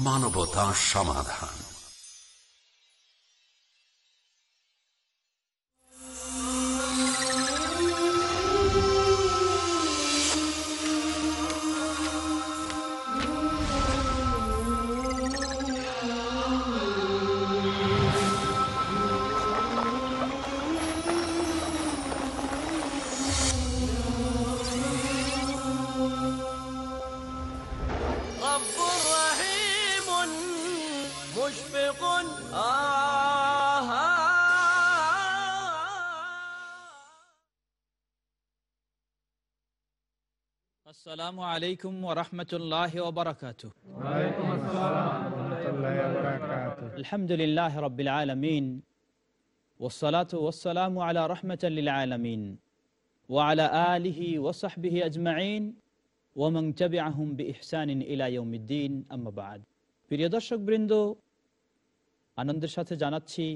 মানবতা সমাধান। আসসালামু আলাইকুম ওয়া রাহমাতুল্লাহি ওয়া বারাকাতুহু। ওয়া আলাইকুম আসসালাম ওয়া রাহমাতুল্লাহি ওয়া বারাকাতুহু আলহামদুলিল্লাহি রাব্বিল আলামিন। ওয়াস সালাতু ওয়াস সালামু আলা রাহমাতাল লিল আলামিন। ওয়া আলা আলিহি ওয়া সাহবিহি আজমাইন। ওয়া মান তাবিআহুম বিইহসানিন ইলা ইয়াউমিদ্দিন। আম্মা বা'দ। প্রিয় দর্শকবৃন্দ, আনন্দের সাথে জানাচ্ছি,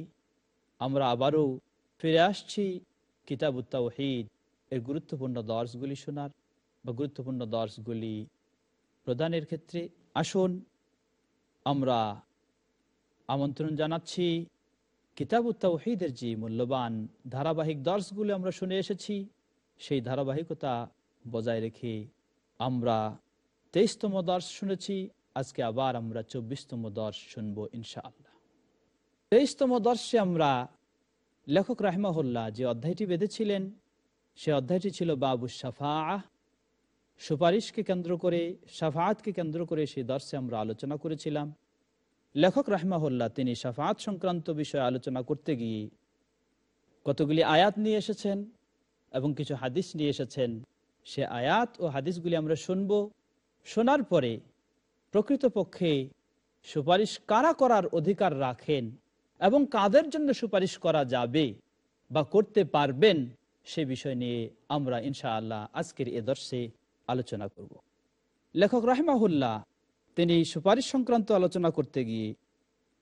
আমরা আবারো ফিরে আসছি কিতাবুত তাওহীদ। এর গুরুত্বপূর্ণ দর্শগুলি শোনার। বা গুরুত্বপূর্ণ দর্শগুলি প্রদানের ক্ষেত্রে আসুন আমরা আমন্ত্রণ জানাচ্ছি কিতাব তাওহিদের যে মূল্যবান ধারাবাহিক দর্শগুলো আমরা শুনে এসেছি, সেই ধারাবাহিকতা বজায় রেখে আমরা তেইশতম দর্শ শুনেছি, আজকে আবার আমরা চব্বিশতম দর্শ শুনব ইনশাআল্লাহ। তেইশতম দর্শে আমরা লেখক রাহমাহুল্লাহ যে অধ্যায়টি বেঁধেছিলেন, সে অধ্যায়টি ছিল বাবু সাফা সুপারিশকে কেন্দ্র করে সাফাতকে কেন্দ্র করে সেই দর্শে আমরা আলোচনা করেছিলাম। লেখক রাহমাহুল্লাহ তিনি সাফাত সংক্রান্ত বিষয়ে আলোচনা করতে গিয়ে কতগুলি আয়াত নিয়ে এসেছেন এবং কিছু হাদিস নিয়ে এসেছেন। সে আয়াত ও হাদিসগুলি আমরা শুনব। শোনার পরে প্রকৃতপক্ষে সুপারিশ কারা করার অধিকার রাখেন এবং কাদের জন্য সুপারিশ করা যাবে বা করতে পারবেন সে বিষয় নিয়ে আমরা ইনশাআল্লাহ আজকের এ দর্শে আলোচনা করব লেখক রাহমাহুল্লাহ তিনি সুপারিশ সংক্রান্ত আলোচনা করতে গিয়ে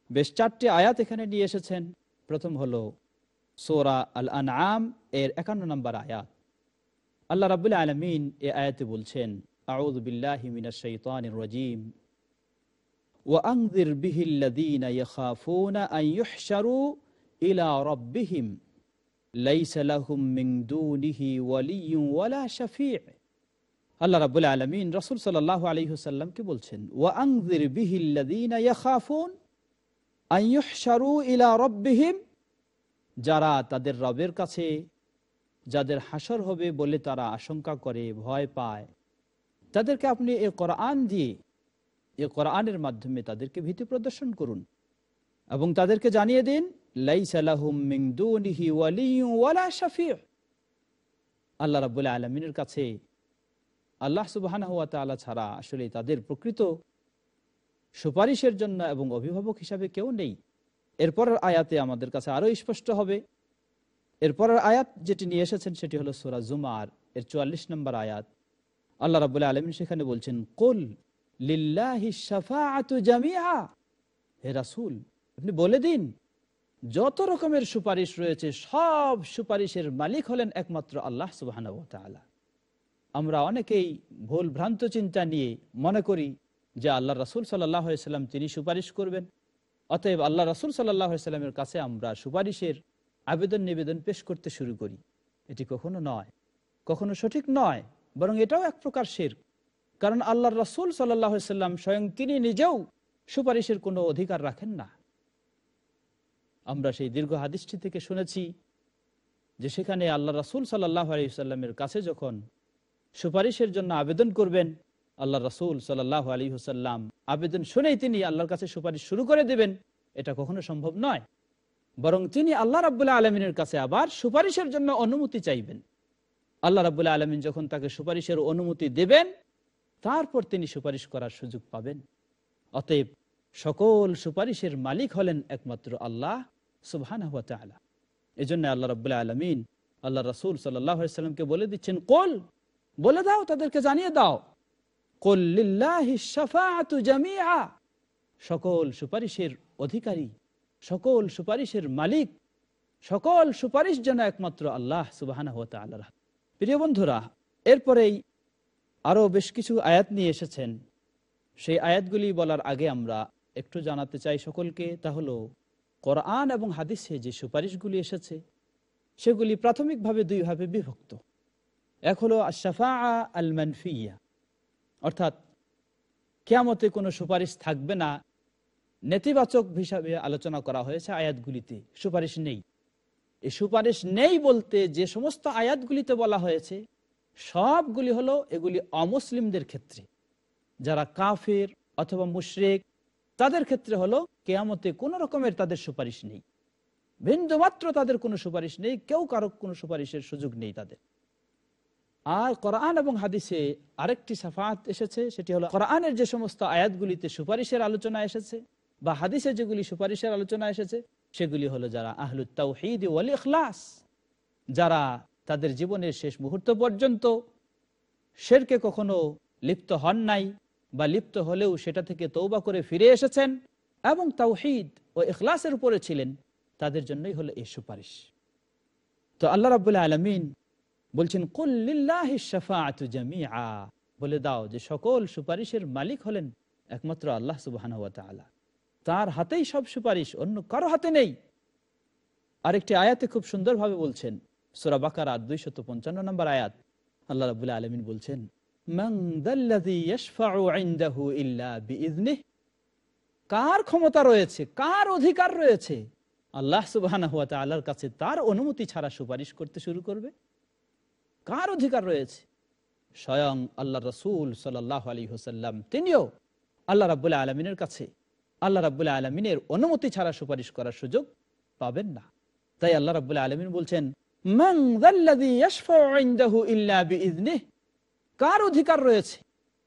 বেশ চারটি আয়াত এখানে নিয়ে এসেছেন প্রথম হলো সোরা আল আনআম এর একান্ন নম্বর আয়াত আল্লাহ রাবুল আলমিন এ আয়াতে বলছেন আউদ বিল্লাহি মিনাশ শাইতানির রাজিম وأنذر به الذين يخافون أن يحشروا إلى ربهم ليس لهم من دونه ولي ولا شفيع আল্লাহ রাবুল আলমিন রসুল সাল্লাহ আলহিহসাল্লামকে বলছেন ওয়াংজির আইয়ুহশারু ইলা যারা তাদের রবের কাছে যাদের হাসর হবে বলে তারা আশঙ্কা করে, ভয় পায়। তাদেরকে আপনি এ কোরআন দিয়ে, এ কোরআনের মাধ্যমে তাদেরকে ভীতি প্রদর্শন করুন এবং তাদেরকে জানিয়ে দিন আল্লাহ রাব্বুল আলমিনের কাছে আল্লাহ সুবাহানা হুয়া তালা ছাড়া আসলে তাদের প্রকৃত সুপারিশের জন্য এবং অভিভাবক হিসাবে কেউ নেই। এরপরের আয়াতে আমাদের কাছে আরও স্পষ্ট হবে। এরপরের আয়াত যেটি নিয়ে এসেছেন সেটি হলো সোরা জুমার, এর চুয়াল্লিশ নম্বর আয়াত। আল্লাহ রাবুল্লাহ আলমিন সেখানে বলছেন, কুল রাসূল, আপনি বলে দিন, যত রকমের সুপারিশ রয়েছে, সব সুপারিশের মালিক হলেন একমাত্র আল্লাহ তাআলা। আমরা অনেকেই ভুল ভ্রান্ত চিন্তা নিয়ে মনে করি যে আল্লাহ রাসুল সাল্লাম তিনি সুপারিশ করবেন। অতএব আল্লাহ রাসুল সাল্লামের কাছে আমরা সুপারিশের আবেদন নিবেদন পেশ করতে শুরু করি। এটি কখনো নয়, কখনো সঠিক নয়, বরং এটাও এক প্রকার শের কারণ আল্লাহ রাসুল সাল্লাম স্বয়ং তিনি নিজেও সুপারিশের কোনো অধিকার রাখেন না। আমরা সেই দীর্ঘ হাদিসটি থেকে শুনেছি যে সেখানে আল্লাহ রাসুল সাল্লাহ আলহিসাল্লামের কাছে যখন সুপারিশের জন্য আবেদন করবেন। আল্লাহ রাসুল সাল্লাহ আলী হুসাল্লাম আবেদন শুনেই তিনি আল্লাহর কাছে সুপারিশ শুরু করে দেবেন। এটা কখনো সম্ভব নয়। বরং তিনি আল্লাহ রাবুল্লাহ আলমিনের কাছে আবার সুপারিশের জন্য অনুমতি চাইবেন। আল্লাহ রাবুল্লাহ আলমিন যখন তাকে সুপারিশের অনুমতি দেবেন, তারপর তিনি সুপারিশ করার সুযোগ পাবেন। অতএব সকল সুপারিশের মালিক হলেন একমাত্র আল্লাহ সুবহান এই জন্য আল্লাহ রাবুল্লাহ আলমিন আল্লাহ রাসুল সাল্লামকে বলে দিচ্ছেন, কোল বলে দাও, তাদেরকে জানিয়ে দাও। সকল সুপারিশের অধিকারী, সকল সুপারিশের মালিক, সকল সুপারিশ যেন একমাত্র আল্লাহ সুবাহ প্রিয় বন্ধুরা, এরপরেই আরও বেশ কিছু আয়াত নিয়ে এসেছেন। সেই আয়াতগুলি বলার আগে আমরা একটু জানাতে চাই সকলকে, তা হলো কোরআন এবং হাদিসে যে সুপারিশগুলি এসেছে, সেগুলি প্রাথমিকভাবে দুইভাবে বিভক্ত। এক হলো আশাফা আল মানফিয়া অর্থাৎ কেয়ামতে কোনো সুপারিশ থাকবে না। নেতিবাচক হিসাবে আলোচনা করা হয়েছে আয়াতগুলিতে। সুপারিশ নেই। এই সুপারিশ নেই বলতে যে সমস্ত আয়াতগুলিতে বলা হয়েছে, সবগুলি হলো এগুলি অমুসলিমদের ক্ষেত্রে। যারা কাফের অথবা মুশরেক, তাদের ক্ষেত্রে হলো কেয়ামতে কোনো রকমের তাদের সুপারিশ নেই। বিন্দুমাত্র তাদের কোনো সুপারিশ নেই, কেউ কারও কোনো সুপারিশের সুযোগ নেই তাদের। আর কোরআন এবং হাদিসে আরেকটি সাফাত এসেছে, সেটি হলো কোরআনের যে সমস্ত আয়াতগুলিতে সুপারিশের আলোচনা এসেছে বা হাদিসে যেগুলি সুপারিশের আলোচনা এসেছে, সেগুলি হলো যারা আহলুত তাওহিদ ওয়াল ইখলাস, যারা তাদের জীবনের শেষ মুহূর্ত পর্যন্ত শেরকে কখনো লিপ্ত হন নাই বা লিপ্ত হলেও সেটা থেকে তৌবা করে ফিরে এসেছেন এবং তাওহিদ ও ইখলাসের উপরে ছিলেন, তাদের জন্যই হলো এই সুপারিশ। তো আল্লাহ রাবুল্লাহ আলমিন বলছেন বলে দাও যে সকল সুপারিশের মালিক হলেন একমাত্র আল্লাহ সুবাহ তার হাতেই সব সুপারিশ, অন্য কারও হাতে নেই। আরেকটি আয়াতে খুব সুন্দরভাবে বলছেন, সোরা বাকার আর দুইশত পঞ্চান্ন নম্বর আয়াত। আল্লাহ রাবুল্লাহ আলমিন বলছেন, "মান দাল্লাযী ইয়াশফাউ ইল্লা কার ক্ষমতা রয়েছে, কার অধিকার রয়েছে? আল্লাহ সুবাহ কাছে তার অনুমতি ছাড়া সুপারিশ করতে শুরু করবে? কার অধিকার রয়েছে? স্বয়ং আল্লাহ রসুল সাল্লাহ আলী হোসাল্লাম তিনিও আল্লাহ রাবুল্লাহ আলমিনের কাছে, আল্লাহ রাবুল্লাহ আলমিনের অনুমতি ছাড়া সুপারিশ করার সুযোগ পাবেন না। তাই আল্লাহ রাবুল্লাহ আলমিন বলছেন, "মান যাল্লাযী ইয়াশফাউ ইনদাহু কার অধিকার রয়েছে?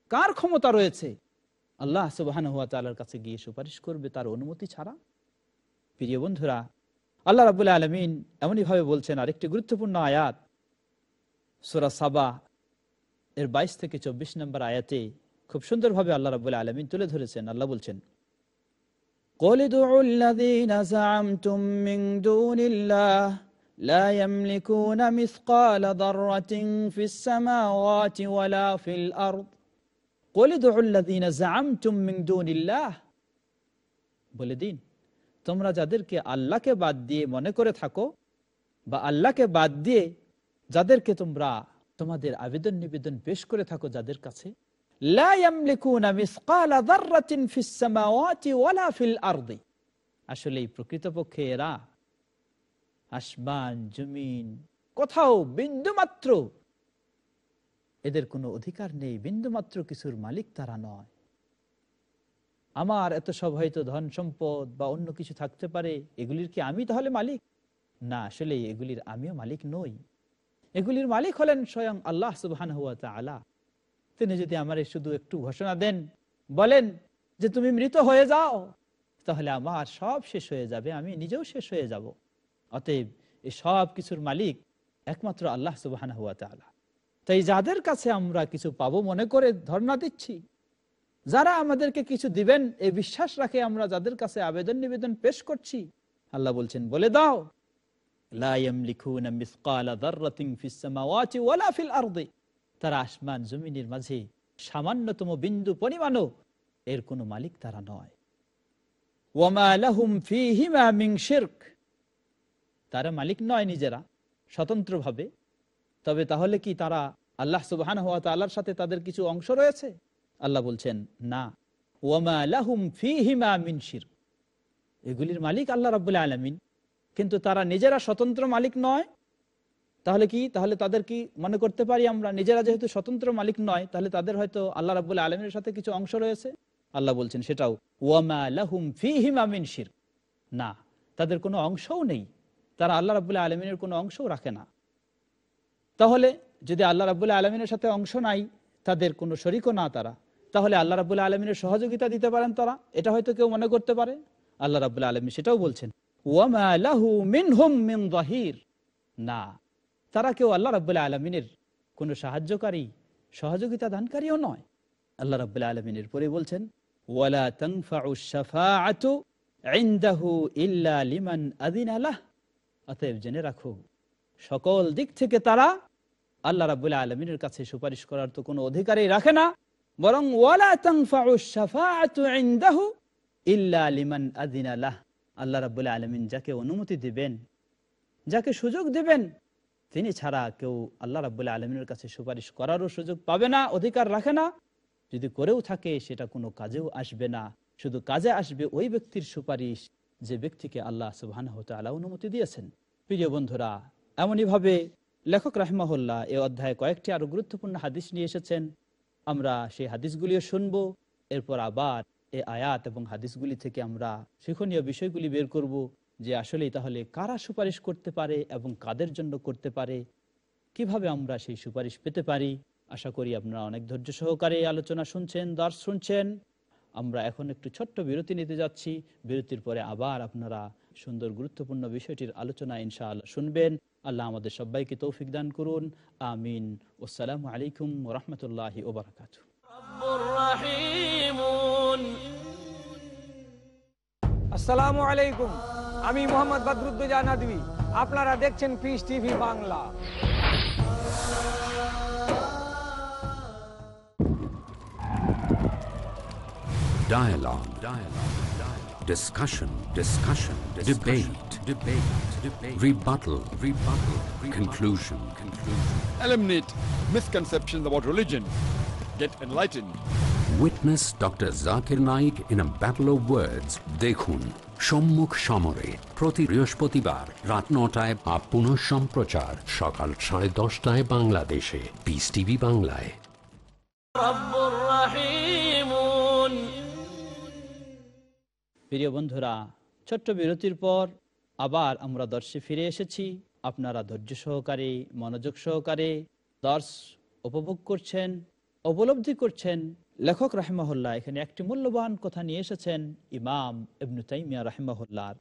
কার ক্ষমতা রয়েছে? আল্লাহ সুবাহান হুয়া তালার কাছে গিয়ে সুপারিশ করবে তার অনুমতি ছাড়া? প্রিয় বন্ধুরা, আল্লাহ রাবুল্লাহ আলমিন এমনইভাবে বলছেন আরেকটি গুরুত্বপূর্ণ আয়াত সুরা সাবা এর বাইশ থেকে চব্বিশ নম্বর আয়াতে খুব সুন্দরভাবে আল্লাহ রাবুল্লাহ আলমিন তুলে ধরেছেন আল্লাহ বলছেন قل ادعوا الذين زعمتم من دون الله لا يملكون مثقال ذرة في السماوات ولا في الأرض قل ادعوا الذين زعمتم من دون الله বলে দিন তোমরা যাদেরকে আল্লাহকে বাদ দিয়ে মনে করে থাকো বা আল্লাহকে বাদ দিয়ে যাদেরকে তোমরা তোমাদের আবেদন নিবেদন পেশ করে থাকো যাদের কাছে আসলে প্রকৃতপক্ষে এরা আসমান, জমিন, কোথাও বিন্দুমাত্র এদের কোনো অধিকার নেই, বিন্দুমাত্র কিছুর মালিক তারা নয়। আমার এত সব হয়তো ধন সম্পদ বা অন্য কিছু থাকতে পারে, এগুলির কি আমি তাহলে মালিক? না, আসলে এগুলির আমিও মালিক নই। এগুলির মালিক হলেন স্বয়ং আল্লাহ সুবহান হুয়া আলা তিনি যদি আমার শুধু একটু ঘোষণা দেন, বলেন যে তুমি মৃত হয়ে যাও, তাহলে আমার সব শেষ হয়ে যাবে, আমি নিজেও শেষ হয়ে যাব। অতএব এই সব কিছুর মালিক একমাত্র আল্লাহ সুবাহান হুয়া তালা তাই যাদের কাছে আমরা কিছু পাবো মনে করে ধর্ণা দিচ্ছি। যারা আমাদেরকে কিছু দিবেন এই বিশ্বাস রাখে আমরা যাদের কাছে আবেদন নিবেদন পেশ করছি, আল্লাহ বলছেন, বলে দাও। তারা আসমান মাঝে সামান্যতম বিন্দু পরিমাণও এর মালিক তারা নয়। তারা মালিক নয় নিজেরা তবে তাহলে কি তারা আল্লাহ সুবাহান হওয়া আল্লাহর সাথে তাদের কিছু অংশ রয়েছে? আল্লাহ বলছেন, না। ওয়ামা লাহুম ফি হিমা মিন শির এগুলির মালিক আল্লাহ রাবুল্লাহ আলমিন। কিন্তু তারা নিজেরা স্বতন্ত্র মালিক নয়। তাহলে কি? তাহলে তাদের কি মনে করতে পারি আমরা? নিজেরা যেহেতু স্বতন্ত্র মালিক নয়, তাহলে তাদের হয়তো আল্লাহ রাবুল্লাহ আলমিনের সাথে কিছু অংশ রয়েছে? আল্লাহ বলছেন, সেটাও, ওয়ামা লাহুম ফি হিমা শির না, তাদের কোনো অংশও নেই। তারা আল্লাহ রাবুল্লাহ আলমিনের কোনো অংশও রাখে না। তাহলে যদি আল্লাহ রাবুল্লাহ আলমিনের সাথে অংশ নাই, তাদের কোনো শরিকও না তারা। তাহলে আল্লাহ রাবুল্লাহ আলমিনের সহযোগিতা দিতে পারেন তারা? এটা হয়তো কেউ মনে করতে পারে। আল্লাহ রাবুল্লাহ আলমী সেটাও বলছেন না, তারা কেউ আল্লাহ রাবুল্লাহ আলমিনের কোন সাহায্যকারী, সহযোগিতা দানকারীও নয়। আল্লাহ রাবুল্লাহ আলমিনের পরে বলছেন, ওয়ালা ইল্লা লিমান আদিন আলাহ অতএব জেনে রাখো, সকল দিক থেকে তারা আল্লাহ রাবুল্লাহ আলমিনের কাছে সুপারিশ করার তো কোনো অধিকারই রাখে না, বরং ওয়ালা শাফাআতু ইনদাহু ইল্লা লিমান আযিনা লাহ। আল্লাহ রাব্বুল আলমিন যাকে অনুমতি দিবেন, যাকে সুযোগ দিবেন, তিনি ছাড়া কেউ আল্লাহ রাব্বুল আলমিনের কাছে সুপারিশ করারও সুযোগ পাবে না, অধিকার রাখে না। যদি করেও থাকে, সেটা কোনো কাজেও আসবে না। শুধু কাজে আসবে ওই ব্যক্তির সুপারিশ যে ব্যক্তিকে আল্লাহ সুবহান আল্লাহ অনুমতি দিয়েছেন। প্রিয় বন্ধুরা, এমনইভাবে লেখক রাহমাহুল্লাহ এ অধ্যায়ে কয়েকটি আরও গুরুত্বপূর্ণ হাদিস নিয়ে এসেছেন। আমরা সেই হাদিসগুলিও শুনব, এরপর আবার এ আয়াত এবং হাদিসগুলি থেকে আমরা শিক্ষণীয় বিষয়গুলি বের করব যে আসলেই তাহলে কারা সুপারিশ করতে পারে এবং কাদের জন্য করতে পারে? কীভাবে আমরা সেই সুপারিশ পেতে পারি? আশা করি আপনারা অনেক ধৈর্য সহকারে আলোচনা শুনছেন, দর্শ শুনছেন। আমরা এখন একটু ছোট্ট বিরতি নিতে যাচ্ছি। বিরতির পরে আবার আপনারা সুন্দর গুরুত্বপূর্ণ বিষয়টির আলোচনা ইনশাআল্লাহ শুনবেন। আল্লাহ আমাদের সবাইকে তৌফিক দান করুন। আমিন। আসসালামু আলাইকুম রহমতুল্লাহি ওবরাকাত আসসালামু আলাইকুম আমি মোহাম্মদ বদরুদ্দোজা নদী আপনারা দেখছেন Peace TV Bangla Dialogue. Dialogue. Dialogue. Discussion. Discussion. Debate. Debate. Debate. Rebuttal. Rebuttal. Conclusion. Conclusion. eliminate misconceptions about religion, get enlightened. Witness doctor Zakir Naik in a battle of words. দেখুন সম্মুখ সমরে প্রতি বৃহস্পতিবার রাত নটায় বা পুনঃ সম্প্রচার সকাল সাড়ে দশটায় বাংলাদেশে পিস টিভি বাংলায় প্রিয় বন্ধুরা ছোট্ট বিরতির পর আবার আমরা দর্শে ফিরে এসেছি। আপনারা ধৈর্য সহকারে মনোযোগ সহকারে দর্শ উপভোগ করছেন অবলব্ধি করছেন লেখক রাহেমাহুল্লাহ এখানে একটি মূল্যবান কথা নিয়ে এসেছেন ইমাম ইবনু তাইমিয়া রাহেমাহুল্লাহর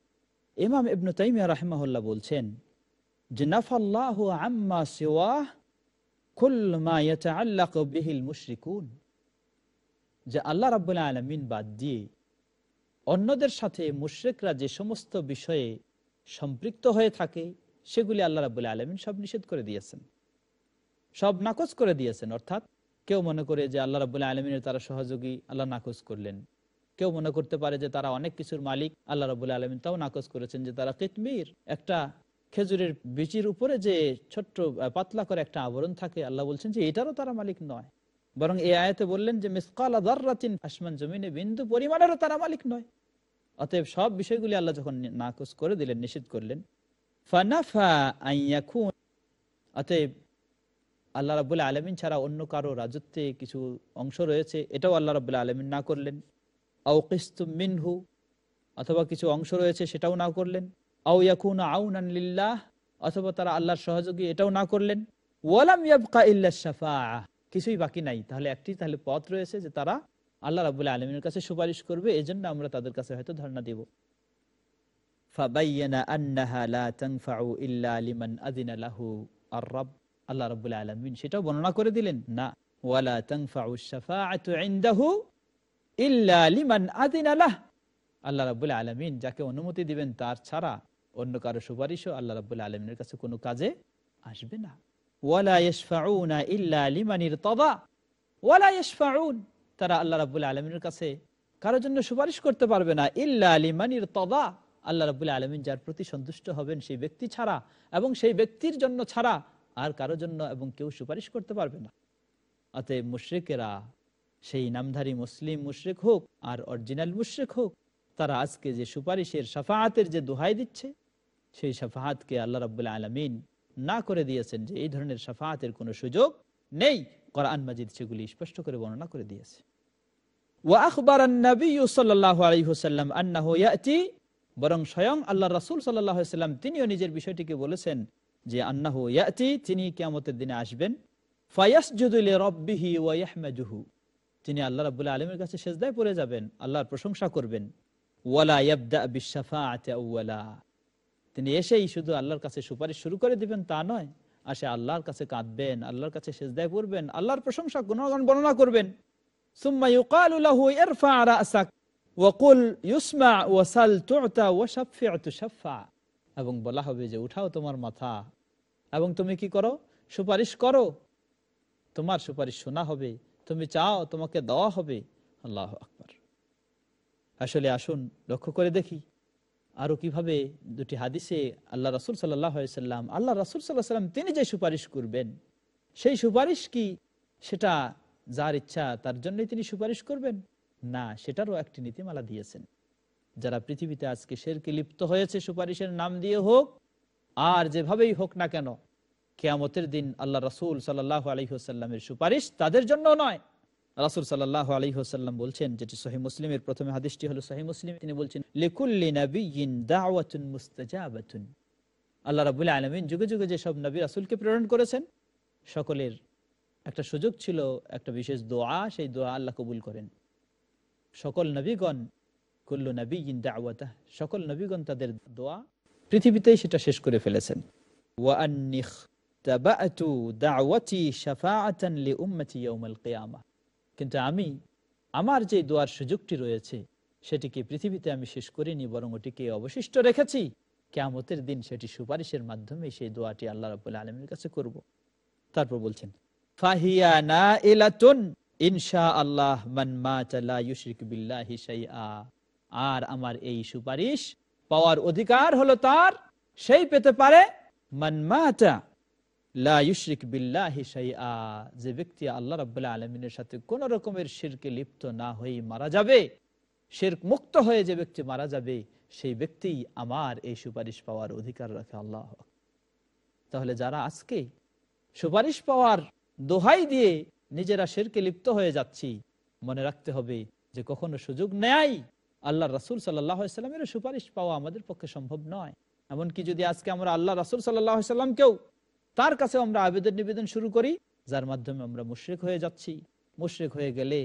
ইমাম ইবনু তাইমিয়া রাহেমাহুল্লাহ বলছেন, যে নাফাল্লাহ আম্মা সিওয়াহ মুশরিকুন। যে আল্লাহ রাব্বুল আলামিন বাদ দিয়ে অন্যদের সাথে মুশ্রিকরা যে সমস্ত বিষয়ে সম্পৃক্ত হয়ে থাকে, সেগুলি আল্লাহ রাবুল্লাহ আলমিন সব নিষেধ করে দিয়েছেন। সব নাকচ করে দিয়েছেন, অর্থাৎ কেউ মনে করে যে আল্লাহ রাবুল্লাহ আলমিনের তারা সহযোগী আল্লাহ নাকচ করলেন। কেউ মনে করতে পারে যে তারা অনেক কিছুর মালিক আল্লাহ রাবুল্লাহ আলমিন, তাও নাকচ করেছেন যে তারা কিতমির একটা খেজুরের বিচির উপরে যে ছোট্ট পাতলা করে একটা আবরণ থাকে, আল্লাহ বলছেন যে এটারও তারা মালিক নয়। বরং এই আয়াতে বললেন যে আসমান জমিনে বিন্দু পরিমাণেরও তারা মালিক নয়। অতএব সব বিষয়গুলি আল্লাহ যখন নাকচ করে দিলেন, নিষেধ করলেন। ফানাফা আইয়াকুন অতএব আল্লাহ রাবুল্লাহ আলমিন ছাড়া অন্য কারও রাজত্বে কিছু অংশ রয়েছে, এটাও আল্লাহ রাবুল্লাহ আলমিন না করলেন। আও কিস্তুম মিনহু, অথবা কিছু অংশ রয়েছে সেটাও না করলেন। আও ইয়াকুন আউনান লিল্লাহ, অথবা তারা আল্লাহর সহযোগী, এটাও না করলেন। ওয়ালাম ইয়াবকা ইল্লা শাফাআহ, কিছুই বাকি নাই। তাহলে একটি তাহলে পথ রয়েছে যে তারা আল্লাহ রাবুল্লাহ আলমিনের কাছে সুপারিশ করবে, এজন্য আমরা তাদের কাছে হয়তো ধারণা দেব। ফাবাইয়ানা আন্নাহা লা তানফাউ ইল্লা লিমান আযিনা লাহু আর-রাব আল্লাহ রাব্বুল আলামিন সেটাও বর্ণনা করে দিলেন, না, ওয়ালা আলামিন যাকে অনুমতি দিবেন তার ছাড়া অন্য কারও আল্লাহ কাছে কোনো কাজে আসবে না। ওয়ালা ইল্লা ওয়ালা তারা আল্লাহ কাছে কারোর জন্য সুপারিশ করতে পারবে না। ইল্লা লিমান ইরতাদা, আল্লাহ রাব্বুল আলমিন যার প্রতি সন্তুষ্ট হবেন সেই ব্যক্তি ছাড়া এবং সেই ব্যক্তির জন্য ছাড়া আর কারোর জন্য এবং কেউ সুপারিশ করতে পারবে না অতএব মুশ্রিকেরা সেই নামধারী মুসলিম মুশরিক হোক আর অরিজিনাল মুশরিক হোক তারা আজকে যে সুপারিশের সাফাহাতের যে দোহাই দিচ্ছে সেই সাফাহাতকে আল্লাহ রাবুল্লাহ আলমিন না করে দিয়েছেন যে এই ধরনের সাফাহাতের কোনো সুযোগ নেই কোরআন মাজিদ সেগুলি স্পষ্ট করে বর্ণনা করে দিয়েছে وأخبر النبي صلى الله عليه وسلم أنه يأتي বরং স্বয়ং আল্লাহ রাসূল সাল্লাল্লাহু আলাইহি সাল্লাম তিনিও নিজের বিষয়টিকে বলেছেন যে আন্নাহু ইয়াতি, তিনি কিয়ামতের দিনে আসবেন। ফায়াসজুদু লিরাব্বিহি ওয়া ইয়াহমাদুহু। তিনি আল্লাহ রাব্বুল আলামিনের কাছে সেজদায় পড়ে যাবেন, আল্লাহর প্রশংসা করবেন। ওয়ালা ইয়াবদা বিশ-শাফাআতি আউয়ালা তিনি এসেই শুধু আল্লাহর কাছে সুপারিশ শুরু করে দিবেন, তা নয় আসে আল্লাহর কাছে কাঁদবেন, আল্লাহর কাছে সেজদায় পড়বেন, আল্লাহর প্রশংসা গুণগান বর্ণনা করবেন। সুম্মা ইউকালু লাহু ইরফা রাসাক ওয়াকুল ইউসমা ওয়াসাল তু'তা ওয়াশাফি'ু তুশাফা এবং বলা হবে যে, উঠাও তোমার মাথা। এবং তুমি কি করো? সুপারিশ করো। তোমার সুপারিশ শোনা হবে। তুমি চাও তোমাকে দেওয়া হবে। আল্লাহ আকবর। আসলে আসুন, লক্ষ্য করে দেখি। আরও কীভাবে দুটি হাদিসে আল্লাহ রাসুল সাল্লাম, আল্লাহ রাসুল সাল্লাম তিনি যে সুপারিশ করবেন, সেই সুপারিশ কি? সেটা যার ইচ্ছা তার জন্যই তিনি সুপারিশ করবেন? না, সেটারও একটি নীতিমালা দিয়েছেন। যারা পৃথিবীতে আজকে শেরকে লিপ্ত হয়েছে, সুপারিশের নাম দিয়ে হোক, আর যেভাবেই হোক না কেন, কেয়ামতের দিন আল্লাহ রাসুল সাল্লাহ আলহিহসাল্লামের সুপারিশ তাদের জন্য নয়। রাসুল সাল্লাহ আলহিহসাল্লাম বলছেন যেটি সহি মুসলিমের প্রথমে হাদিসটি হলো সহি মুসলিম, তিনি বলছেন মুস্তাজাবাতুন। আল্লাহ রাবুল আলমিন যুগে যুগে যে সব নবী রাসুলকে প্রেরণ করেছেন, সকলের একটা সুযোগ ছিল, একটা বিশেষ দোয়া, সেই দোয়া আল্লাহ কবুল করেন। সকল নবীগণ কুল্লু নবী দাওয়াতা সকল নবীগণ তাদের দোয়া পৃথিবীতেই সেটা শেষ করে ফেলেছেন। ওয়ান্নিখ তাবাতু দাওয়াতি শাফাআতান লিউম্মতি ইয়াউমাল কিয়ামা। কিন্তু আমি, আমার যে দোয়ার সুযোগটি রয়েছে, সেটিকে পৃথিবীতে আমি শেষ করিনি, বরং ওটিকে অবশিষ্ট রেখেছি, কেয়ামতের দিন সেটি সুপারিশের মাধ্যমে সেই দোয়াটি আল্লাহ রাবুল আলমের কাছে করব। তারপর বলছেন, ফাহিয়া না ইনশা আল্লাহ মান মাতা লা ইউশরিক বিল্লাহি শাইআ। আর আমার এই সুপারিশ পাওয়ার অধিকার হলো তার, সেই পেতে পারে যে ব্যক্তি আল্লাহ রাব্বুল আলামিনের সাথে কোন রকমের শিরকে লিপ্ত না হয়ে মারা যাবে, শিরক মুক্ত হয়ে যে ব্যক্তি মারা যাবে, সেই ব্যক্তি আমার এই সুপারিশ পাওয়ার অধিকার রাখে আল্লাহ। তাহলে যারা আজকে সুপারিশ পাওয়ার দোহাই দিয়ে নিজেরা শেরকে লিপ্ত হয়ে যাচ্ছি, মনে রাখতে হবে যে কখনো সুযোগ নেয় আল্লাহ রাসুল সাল্লামের সুপারিশ পাওয়া আমাদের পক্ষে সম্ভব নয়। এমনকি যদি আজকে আমরা আল্লাহ রাসুল সাল্লামকেও তার কাছে আমরা আবেদন নিবেদন শুরু করি, যার মাধ্যমে আমরা মুশ্রিক হয়ে যাচ্ছি। মুশ্রিক হয়ে গেলে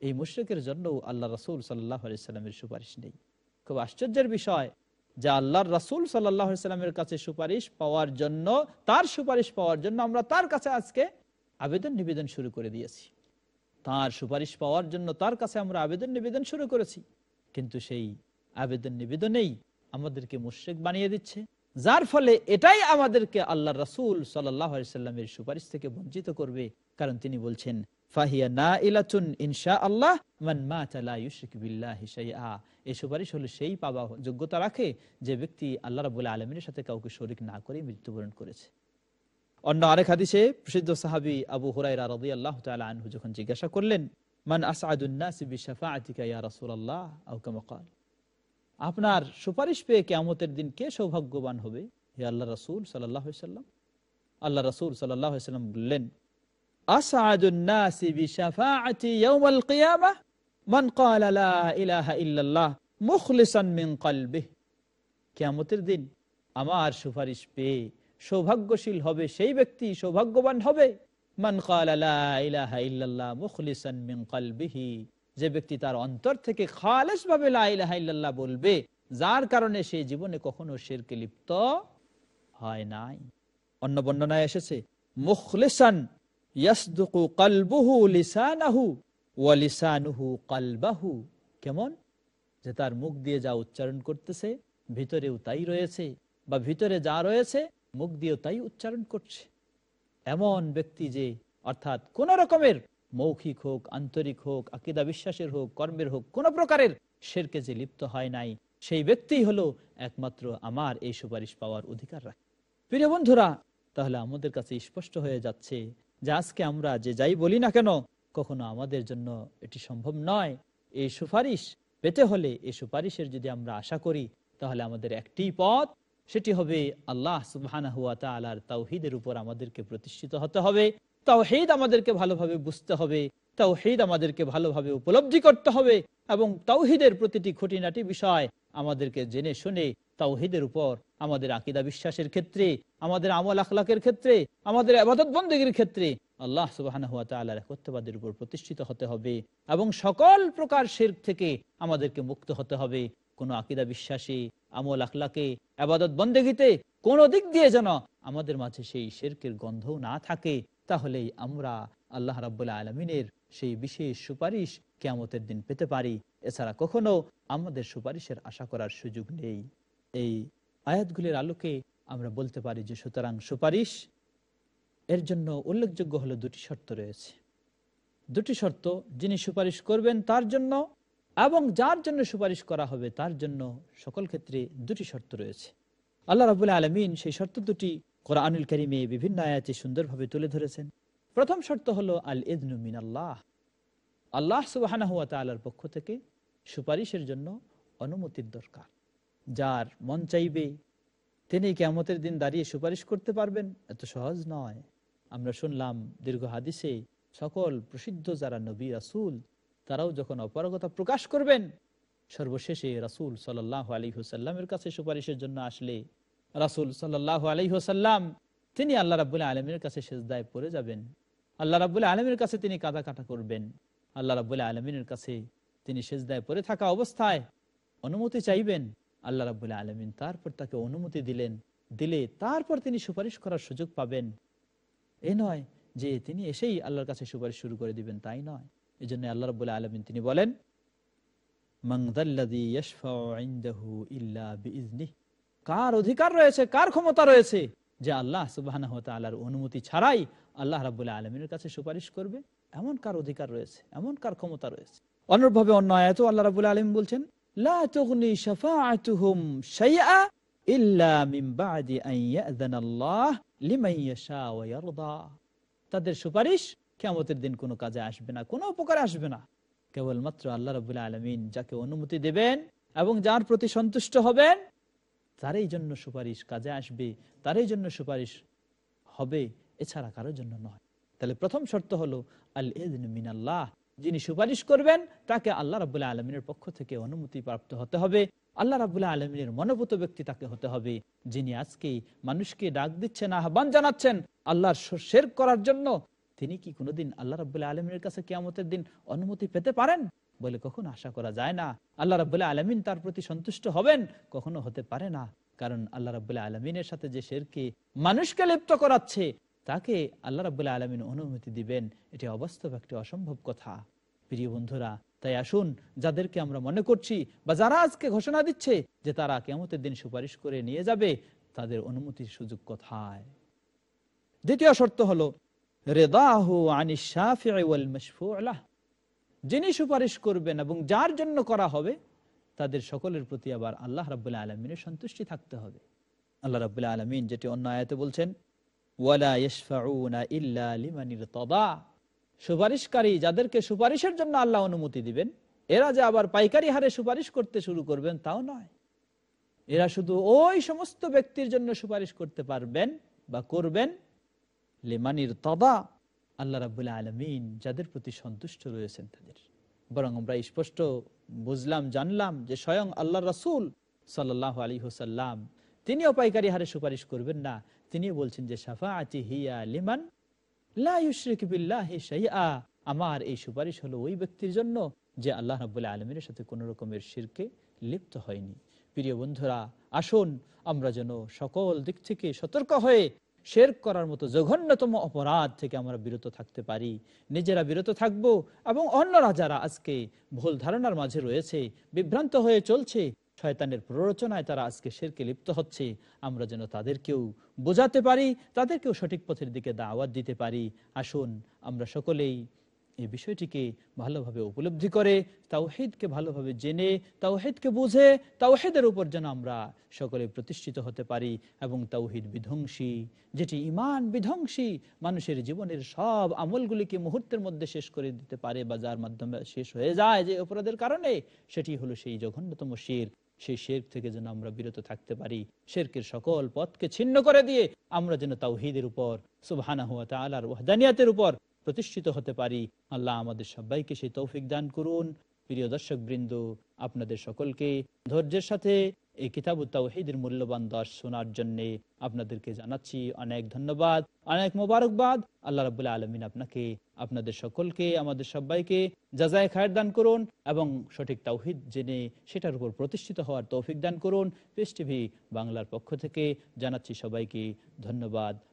এই মুশ্রিকের জন্য আল্লাহ রাসুল সাল্লাহ সাল্লামের সুপারিশ নেই। খুব আশ্চর্যের বিষয় যে আল্লাহর রাসুল সাল্লামের কাছে সুপারিশ পাওয়ার জন্য, তার সুপারিশ পাওয়ার জন্য আমরা তার কাছে আজকে আবেদন নিবেদন শুরু করে দিয়েছি। তার সুপারিশ পাওয়ার জন্য তার কাছে আমরা আবেদন নিবেদন শুরু করেছি। কিন্তু সেই আবেদন নিবেদনেই আমাদেরকে মুশ্রেক বানিয়ে দিচ্ছে। যার ফলে এটাই আমাদেরকে আল্লাহ রাসুল সাল্লামের সুপারিশ থেকে বঞ্চিত করবে। কারণ তিনি বলছেন সেই যোগ্যতা রাখে যে ব্যক্তি আল্লাহ সাথে কাউকে শরিক না করে করেছে। অন্য আরেক প্রসিদ্ধ সাহাবি আবু আল্লাহ জিজ্ঞাসা করলেন মান আপনার সুপারিশ পেয়ে কিয়ামতের দিন কে সৌভাগ্যবান হবে? হে আল্লাহ রাসূল সাল্লাম। আল্লাহ রাসূল সাল্লাম বললেন কিয়ামতের দিন আমার সুপারিশ পেয়ে সৌভাগ্যশীল হবে সেই ব্যক্তি, সৌভাগ্যবান হবে। যে ব্যক্তি তার অন্তর থেকে খালেস ভাবে লাহ বলবে, যার কারণে সে জীবনে কখনো শেরকে লিপ্ত হয় নাই। অন্য বর্ণনায় এসেছে, মুখলিসান ওয়া কেমন? যে তার মুখ দিয়ে যা উচ্চারণ করতেছে, ভিতরেও তাই রয়েছে, বা ভিতরে যা রয়েছে, মুখ দিয়েও তাই উচ্চারণ করছে। এমন ব্যক্তি যে, অর্থাৎ কোন রকমের মৌখিক হোক, আন্তরিক হোক, আকিদা বিশ্বাসের হোক, কর্মের হোক, কোন প্রকারের শেরকে যে লিপ্ত হয় নাই, সেই ব্যক্তি হলো একমাত্র আমার এই সুপারিশ পাওয়ার অধিকার রাখে। প্রিয় বন্ধুরা, তাহলে আমাদের কাছে স্পষ্ট হয়ে যাচ্ছে যে আজকে আমরা যে যাই বলি না কেন, কখনো আমাদের জন্য এটি সম্ভব নয়। এই সুপারিশ পেতে হলে, এই সুপারিশের যদি আমরা আশা করি, তাহলে আমাদের একটি পথ সেটি হবে আল্লাহ তালার তাওহিদের উপর আমাদেরকে প্রতিষ্ঠিত হতে হবে। তাওহিদ আমাদেরকে ভালোভাবে বুঝতে হবে, তাওহিদ আমাদেরকে ভালোভাবে উপলব্ধি করতে হবে এবং তাওহিদের প্রতিটি খুঁটিনাটি বিষয় আমাদেরকে জেনে শুনে তাওহিদের উপর আমাদের আকিদা বিশ্বাসের ক্ষেত্রে, আমাদের আমল আখলাকের ক্ষেত্রে, আমাদের আবাদত বন্দীগীর ক্ষেত্রে আল্লাহ সুবাহ একত্রবাদের উপর প্রতিষ্ঠিত হতে হবে এবং সকল প্রকার শের থেকে আমাদেরকে মুক্ত হতে হবে। কোনো আকিদা বিশ্বাসী আমল আখলাকে, আবাদত বন্দেগিতে কোন দিক দিয়ে যেন আমাদের মাঝে সেই শেরকের গন্ধও না থাকে, তাহলেই আমরা আল্লাহ রাবুল্লাহ আলমিনের সেই বিশেষ সুপারিশ কেমতের দিন পেতে পারি। এছাড়া কখনো আমাদের সুপারিশের আশা করার সুযোগ নেই। এই আয়াতগুলির আলোকে আমরা বলতে পারি যে, সুতরাং সুপারিশ, এর জন্য উল্লেখযোগ্য হলো দুটি শর্ত রয়েছে। দুটি শর্ত, যিনি সুপারিশ করবেন তার জন্য এবং যার জন্য সুপারিশ করা হবে, তার জন্য সকল ক্ষেত্রে দুটি শর্ত রয়েছে। আল্লাহ রাবুল আলমিন সেই শর্ত দুটি কোরআনুল করিমে বিভিন্ন আয়াতে সুন্দরভাবে তুলে ধরেছেন। প্রথম শর্ত হলো আল ইদনু মিন আল্লাহ আল্লাহ সুবাহ পক্ষ থেকে সুপারিশের জন্য অনুমতির দরকার। যার মন চাইবে, তিনি কেমতের দিন দাঁড়িয়ে সুপারিশ করতে পারবেন, এত সহজ নয়। আমরা শুনলাম দীর্ঘ হাদিসে সকল প্রসিদ্ধ যারা নবী রাসুল তারাও যখন অপারগতা প্রকাশ করবেন, সর্বশেষে রাসুল সাল্লাহ আলী হুসাল্লামের কাছে সুপারিশের জন্য আসলে রাসুল সাল্লাহ আলী হুসাল্লাম তিনি আল্লাহ রাবুল্লাহ আলমের কাছে সেজদায় পড়ে যাবেন। আল্লাহ রাবুল্লাহ আলমের কাছে তিনি কাদা কাটা করবেন। আল্লাহ রাবুল্লাহ আলমিনের কাছে তিনি সেজদায় পড়ে থাকা অবস্থায় অনুমতি চাইবেন। আল্লাহ রাবুল্লাহ আলমিন তারপর তাকে অনুমতি দিলেন। দিলে তারপর তিনি সুপারিশ করার সুযোগ পাবেন। এ নয় যে তিনি এসেই আল্লাহর কাছে সুপারিশ শুরু করে দিবেন, তাই নয়। এই জন্য আল্লাহ রবুল্লাহ আলমিন তিনি বলেন কার অধিকার রয়েছে, কার ক্ষমতা রয়েছে, যে আল্লাহ সুবাহ অনুমতি ছাড়াই আল্লাহ রাবুল্লাহ আলমিনের কাছে সুপারিশ করবে? এমন কার অধিকার রয়েছে, এমন কার ক্ষমতা রয়েছে? অনুরূপভাবে অন্য আয়াত আল্লাহ রাবুল্লাহ আলম বলছেন তাদের সুপারিশ কিয়ামতের দিন কোনো কাজে আসবে না, কোনো উপকারে আসবে না। কেবলমাত্র আল্লাহ রাবুল্লাহ আলমিন যাকে অনুমতি দেবেন এবং যার প্রতি সন্তুষ্ট হবেন, তারই জন্য সুপারিশ কাজে আসবে, তারই জন্য সুপারিশ হবে, এছাড়া কারোর জন্য নয়। তাহলে প্রথম শর্ত হলো আল মিন আল্লাহ যিনি সুপারিশ করবেন, তাকে আল্লাহ রাবুল্লাহ আলমিনের পক্ষ থেকে অনুমতি প্রাপ্ত হতে হবে। আল্লাহ রাবুল্লাহ আলমিনের মনোভূত ব্যক্তি তাকে হতে হবে, যিনি আজকে মানুষকে ডাক দিচ্ছেন, আহ্বান জানাচ্ছেন, আল্লাহর শের করার জন্য তিনি কি কোনোদিন আল্লাহ রাবুল্লাহ আলমিনের কাছে কেয়ামতের দিন অনুমতি পেতে পারেন? বলে কখনো আশা করা যায় না। আল্লাহ রাবুল্লাহ আলমিন তার প্রতি সন্তুষ্ট হবেন, কখনো হতে পারে না। কারণ আল্লাহ রাবুল্লাহ আলমিনের সাথে যে শেরকে মানুষকে লিপ্ত করাচ্ছে, তাকে আল্লাহ রাবুল্লাহ আলমিন অনুমতি দিবেন, এটি অবাস্তব একটি অসম্ভব কথা। প্রিয় বন্ধুরা, তাই আসুন, যাদেরকে আমরা মনে করছি বা যারা আজকে ঘোষণা দিচ্ছে যে তারা কেমতের দিন সুপারিশ করে নিয়ে যাবে, তাদের অনুমতির সুযোগ কোথায়? দ্বিতীয় শর্ত হলো রেদাহু যিনি সুপারিশ করবেন এবং যার জন্য করা হবে, তাদের সকলের প্রতি আবার আল্লাহ রাবুল্লাহ আলমিনের সন্তুষ্টি থাকতে হবে। আল্লাহ রাবুল্লাহ আলমিন যেটি অন্য আয়াতে বলছেন সুপারিশকারী যাদেরকে সুপারিশের জন্য আল্লাহ অনুমতি দিবেন, এরা যে আবার পাইকারি হারে সুপারিশ করতে শুরু করবেন, তাও নয়। এরা শুধু ওই সমস্ত ব্যক্তির জন্য সুপারিশ করতে পারবেন বা করবেন লেমানির তদা আল্লাহ রাবুল্লাহ আলমিন যাদের প্রতি সন্তুষ্ট রয়েছেন তাদের। বরং আমরা স্পষ্ট বুঝলাম, জানলাম যে স্বয়ং আল্লাহ রসুল সাল্লাহ আলী হোসাল্লাম তিনিও পাইকারি হারে সুপারিশ করবেন না। তিনি বলছেন যে সাফা আতি হিয়া লিমান আমার এই সুপারিশ হলো ওই ব্যক্তির জন্য যে আল্লাহ রাবুল্লাহ আলমীর সাথে কোন রকমের শিরকে লিপ্ত হয়নি। প্রিয় বন্ধুরা, আসুন আমরা যেন সকল দিক থেকে সতর্ক হয়ে শের করার মতো জঘন্যতম অপরাধ থেকে আমরা বিরত থাকতে পারি। নিজেরা বিরত থাকব এবং অন্যরা যারা আজকে ভুল ধারণার মাঝে রয়েছে, বিভ্রান্ত হয়ে চলছে, শয়তানের প্ররোচনায় তারা আজকে শেরকে লিপ্ত হচ্ছে, আমরা যেন তাদেরকেও বোঝাতে পারি, তাদেরকেও সঠিক পথের দিকে দাওয়াত দিতে পারি। আসুন, আমরা সকলেই এই বিষয়টিকে ভালোভাবে উপলব্ধি করে, তাওহিদকে ভালোভাবে জেনে, তাওহিদকে বুঝে, তাওহিদের উপর যেন আমরা সকলে প্রতিষ্ঠিত হতে পারি এবং তাওহিদ বিধ্বংসী, যেটি ইমান বিধ্বংসী, মানুষের জীবনের সব আমলগুলিকে মুহূর্তের মধ্যে শেষ করে দিতে পারে বা যার মাধ্যমে শেষ হয়ে যায় যে অপরাধের কারণে, সেটি হলো সেই জঘন্যতম শির সেই শের থেকে যেন আমরা বিরত থাকতে পারি। শেরকের সকল পথকে ছিন্ন করে দিয়ে আমরা যেন তাওহিদের উপর সুবহানা হুয়া তালার ওয়াহদানিয়াতের উপর প্রতিষ্ঠিত হতে পারি। আল্লাহ আমাদের সবাইকে সেই তৌফিক দান করুন। প্রিয় দর্শক বৃন্দ আপনাদের সকলকে ধৈর্যের সাথে এই কিতাব তাওহিদের মূল্যবান দশ শোনার জন্যে আপনাদেরকে জানাচ্ছি অনেক ধন্যবাদ, অনেক মোবারকবাদ। আল্লাহ রাবুল্লাহ আলমিন আপনাকে, আপনাদের সকলকে, আমাদের সবাইকে যাজায় খায়ের দান করুন এবং সঠিক তাওহিদ জেনে সেটার উপর প্রতিষ্ঠিত হওয়ার তৌফিক দান করুন। পিস টিভি বাংলার পক্ষ থেকে জানাচ্ছি সবাইকে ধন্যবাদ।